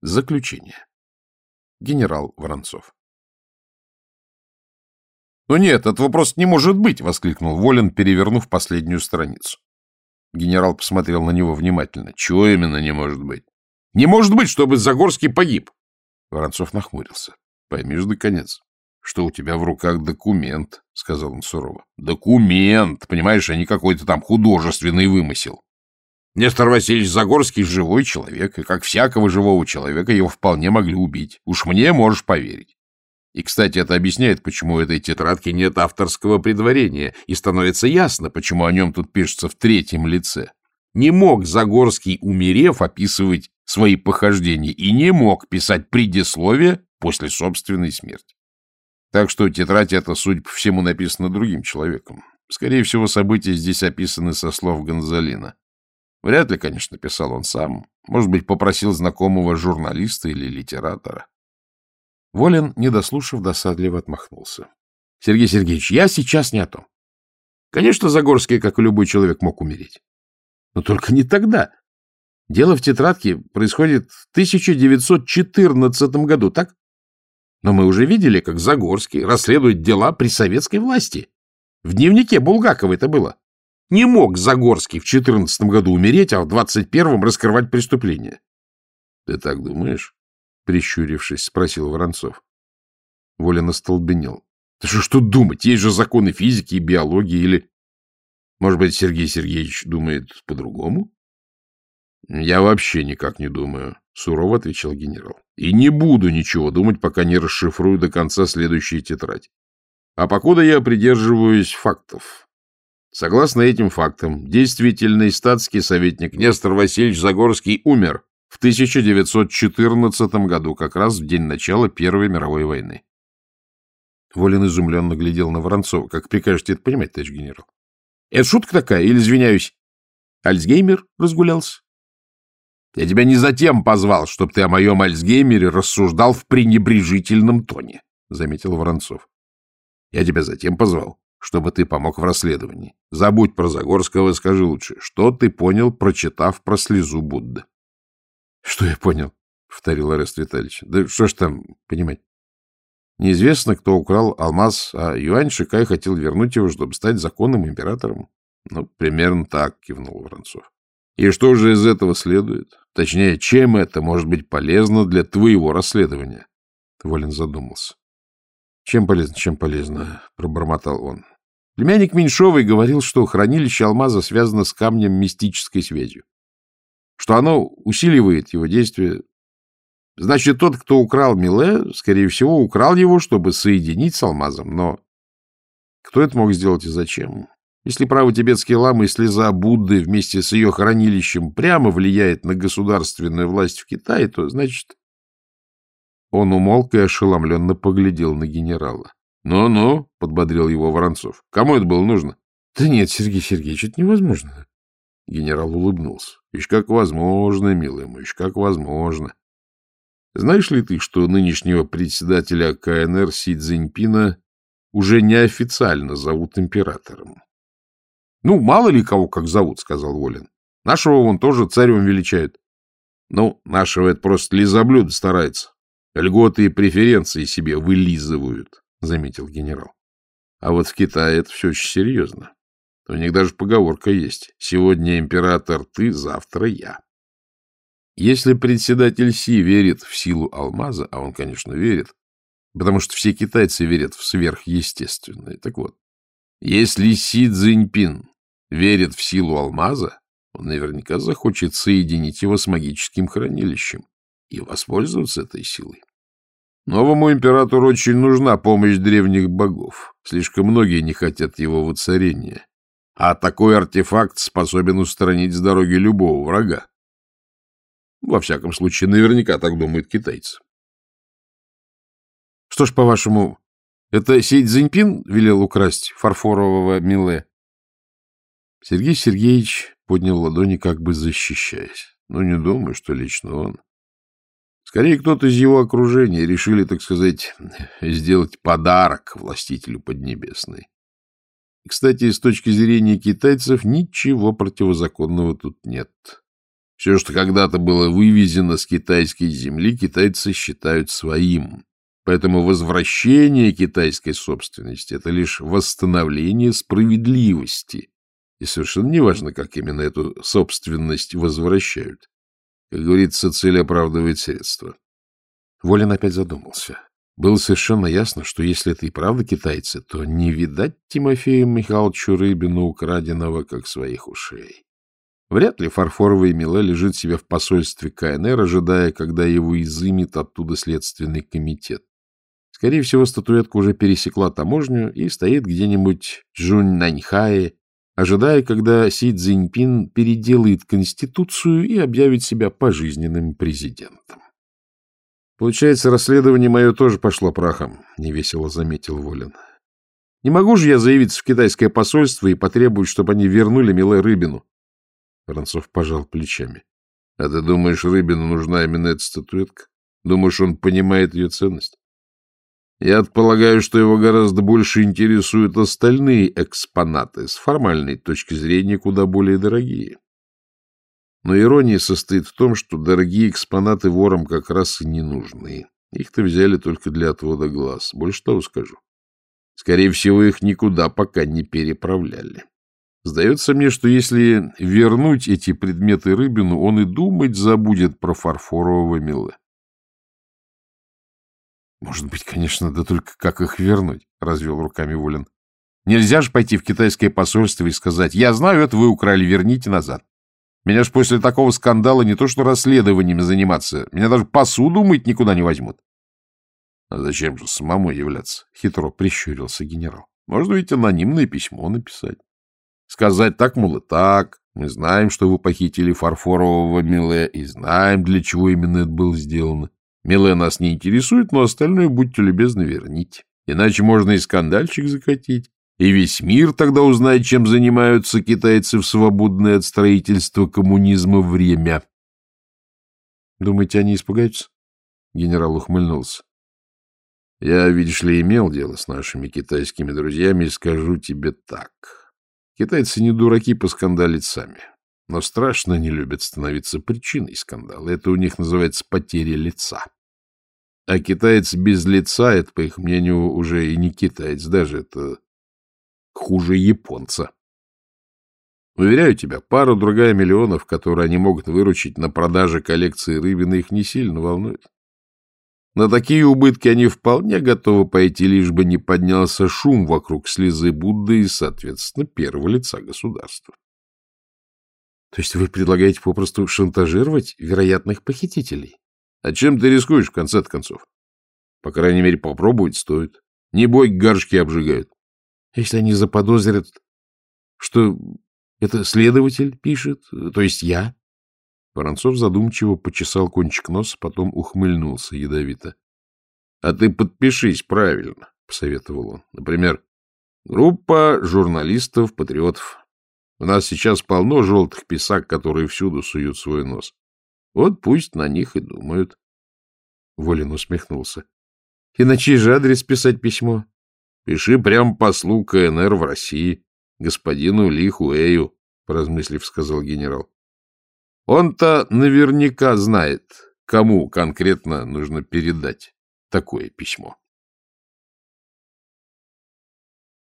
Заключение. Генерал Воронцов. «Ну нет, этого просто не может быть!» — воскликнул Волин, перевернув последнюю страницу. Генерал посмотрел на него внимательно. «Чего именно не может быть?» «Не может быть, чтобы Загорский погиб!» Воронцов нахмурился. «Поймишь, наконец, что у тебя в руках документ», — сказал он сурово. «Документ, понимаешь, а не какой-то там художественный вымысел. Нестор Васильевич Загорский — живой человек, и как всякого живого человека его вполне могли убить. Уж мне можешь поверить. И, кстати, это объясняет, почему у этой тетрадки нет авторского предварения, и становится ясно, почему о нем тут пишется в третьем лице. Не мог Загорский, умерев, описывать свои похождения, и не мог писать предисловие после собственной смерти. Так что тетрадь эта, судя по всему, написана другим человеком. Скорее всего, события здесь описаны со слов Гонзалина. Вряд ли, конечно, писал он сам. Может быть, попросил знакомого журналиста или литератора. Волин, не дослушав, досадливо отмахнулся. — Сергей Сергеевич, я сейчас не о том. Конечно, Загорский, как и любой человек, мог умереть. Но только не тогда. Дело в тетрадке происходит в 1914 году, так? Но мы уже видели, как Загорский расследует дела при советской власти. В дневнике Булгакова это было. Не мог Загорский в 14 году умереть, а в 21-м раскрывать преступление. — Ты так думаешь? — прищурившись, спросил Воронцов. Волин остолбенел. — Да что ж думать? Есть же законы физики и биологии или... Может быть, Сергей Сергеевич думает по-другому? — Я вообще никак не думаю, — сурово отвечал генерал. — И не буду ничего думать, пока не расшифрую до конца следующей тетрадь. А покуда я придерживаюсь фактов. Согласно этим фактам, действительный статский советник Нестор Васильевич Загорский умер в 1914 году, как раз в день начала Первой мировой войны. Волин изумленно глядел на Воронцова. Как прикажете это понимать, товарищ генерал? Это шутка такая, или, извиняюсь, Альцгеймер разгулялся? Я тебя не затем позвал, чтобы ты о моем Альцгеймере рассуждал в пренебрежительном тоне, — заметил Воронцов. Я тебя затем позвал, чтобы ты помог в расследовании. Забудь про Загорского, скажи лучше, что ты понял, прочитав про слезу Будды? — Что я понял? — повторил Арест Витальевич. — Да что ж там понимать? Неизвестно, кто украл алмаз, а Юань Шикай хотел вернуть его, чтобы стать законным императором. — Ну, примерно так, — кивнул Воронцов. — И что же из этого следует? Точнее, чем это может быть полезно для твоего расследования? Волин задумался. Чем полезно, чем полезно, — пробормотал он. Племянник Меньшовой говорил, что хранилище алмаза связано с камнем мистической связью, что оно усиливает его действие. Значит, тот, кто украл Миле, скорее всего, украл его, чтобы соединить с алмазом. Но кто это мог сделать и зачем? Если право тибетские ламы и слеза Будды вместе с ее хранилищем прямо влияет на государственную власть в Китае, то, значит, он умолк и ошеломленно поглядел на генерала. «Ну — Ну-ну, — подбодрил его Воронцов. — Кому это было нужно? — Да нет, Сергей Сергеевич, это невозможно. Генерал улыбнулся. — Ишь, как возможно, милый мой, ишь, как возможно. Знаешь ли ты, что нынешнего председателя КНР Си Цзиньпина уже неофициально зовут императором? — Ну, мало ли кого как зовут, — сказал Волин. — Нашего вон тоже царем величают. — Ну, нашего это просто лизоблюдо старается. Льготы и преференции себе вылизывают, — заметил генерал. А вот в Китае это все очень серьезно. У них даже поговорка есть. Сегодня император ты, завтра я. Если председатель Си верит в силу алмаза, а он, конечно, верит, потому что все китайцы верят в сверхъестественное. Так вот, если Си Цзиньпин верит в силу алмаза, он наверняка захочет соединить его с магическим хранилищем и воспользоваться этой силой. Новому императору очень нужна помощь древних богов. Слишком многие не хотят его воцарения. А такой артефакт способен устранить с дороги любого врага. Во всяком случае, наверняка так думают китайцы. Что ж, по-вашему, это Си Цзиньпин велел украсть фарфорового Миле? Сергей Сергеевич поднял ладони, как бы защищаясь. Ну, не думаю, что лично он. Скорее, кто-то из его окружения решили, так сказать, сделать подарок властителю Поднебесной. Кстати, с точки зрения китайцев, ничего противозаконного тут нет. Все, что когда-то было вывезено с китайской земли, китайцы считают своим. Поэтому возвращение китайской собственности — это лишь восстановление справедливости. И совершенно неважно, как именно эту собственность возвращают. Как говорится, цель оправдывает средства. Волин опять задумался. Было совершенно ясно, что если это и правда китайцы, то не видать Тимофею Михайловичу Рыбину украденного, как своих ушей. Вряд ли фарфоровый Миле лежит себе в посольстве КНР, ожидая, когда его изымет оттуда следственный комитет. Скорее всего, статуэтка уже пересекла таможню и стоит где-нибудь в Жуньнаньхае, ожидая, когда Си Цзиньпин переделает Конституцию и объявит себя пожизненным президентом. Получается, расследование мое тоже пошло прахом, — невесело заметил Волин. Не могу же я заявиться в китайское посольство и потребовать, чтобы они вернули Миле Рыбину. Воронцов пожал плечами. — А ты думаешь, Рыбину нужна именно эта статуэтка? Думаешь, он понимает ее ценность? Я полагаю, что его гораздо больше интересуют остальные экспонаты, с формальной точки зрения куда более дорогие. Но ирония состоит в том, что дорогие экспонаты ворам как раз и не нужны. Их-то взяли только для отвода глаз. Больше того скажу. Скорее всего, их никуда пока не переправляли. Сдается мне, что если вернуть эти предметы Рыбину, он и думать забудет про фарфорового милы. Может быть, конечно, да только как их вернуть, — развел руками Волин. Нельзя же пойти в китайское посольство и сказать, я знаю, это вы украли, верните назад. Меня ж после такого скандала не то что расследованиями заниматься, меня даже посуду мыть никуда не возьмут. — А зачем же самому являться? — хитро прищурился генерал. — Можно ведь анонимное письмо написать. Сказать так, мол, и так. Мы знаем, что вы похитили фарфорового Миле, и знаем, для чего именно это было сделано. Миле нас не интересует, но остальное, будьте любезны, верните. Иначе можно и скандальчик закатить. И весь мир тогда узнает, чем занимаются китайцы в свободное от строительства коммунизма время. Думаете, они испугаются? Генерал ухмыльнулся. Я, видишь ли, имел дело с нашими китайскими друзьями и скажу тебе так. Китайцы не дураки поскандалить сами, но страшно не любят становиться причиной скандала. Это у них называется потеря лица. А китаец без лица, это, по их мнению, уже и не китаец, даже это хуже японца. Уверяю тебя, пару-другая миллионов, которые они могут выручить на продаже коллекции рыбины, их не сильно волнует. На такие убытки они вполне готовы пойти, лишь бы не поднялся шум вокруг слезы Будды и, соответственно, первого лица государства. То есть вы предлагаете попросту шантажировать вероятных похитителей? А чем ты рискуешь, в конце концов? По крайней мере, попробовать стоит. Не бой, горшки обжигают. Если они заподозрят, что это следователь пишет, то есть я, Воронцов задумчиво почесал кончик носа, потом ухмыльнулся ядовито. — А ты подпишись правильно, — посоветовал он. — Например, группа журналистов-патриотов. У нас сейчас полно желтых писак, которые всюду суют свой нос. Вот пусть на них и думают. Волин усмехнулся. — И на чей же адрес писать письмо? — Пиши прямо послу КНР в России, господину Ли Хуэю, — поразмыслив, сказал генерал. Он-то наверняка знает, кому конкретно нужно передать такое письмо.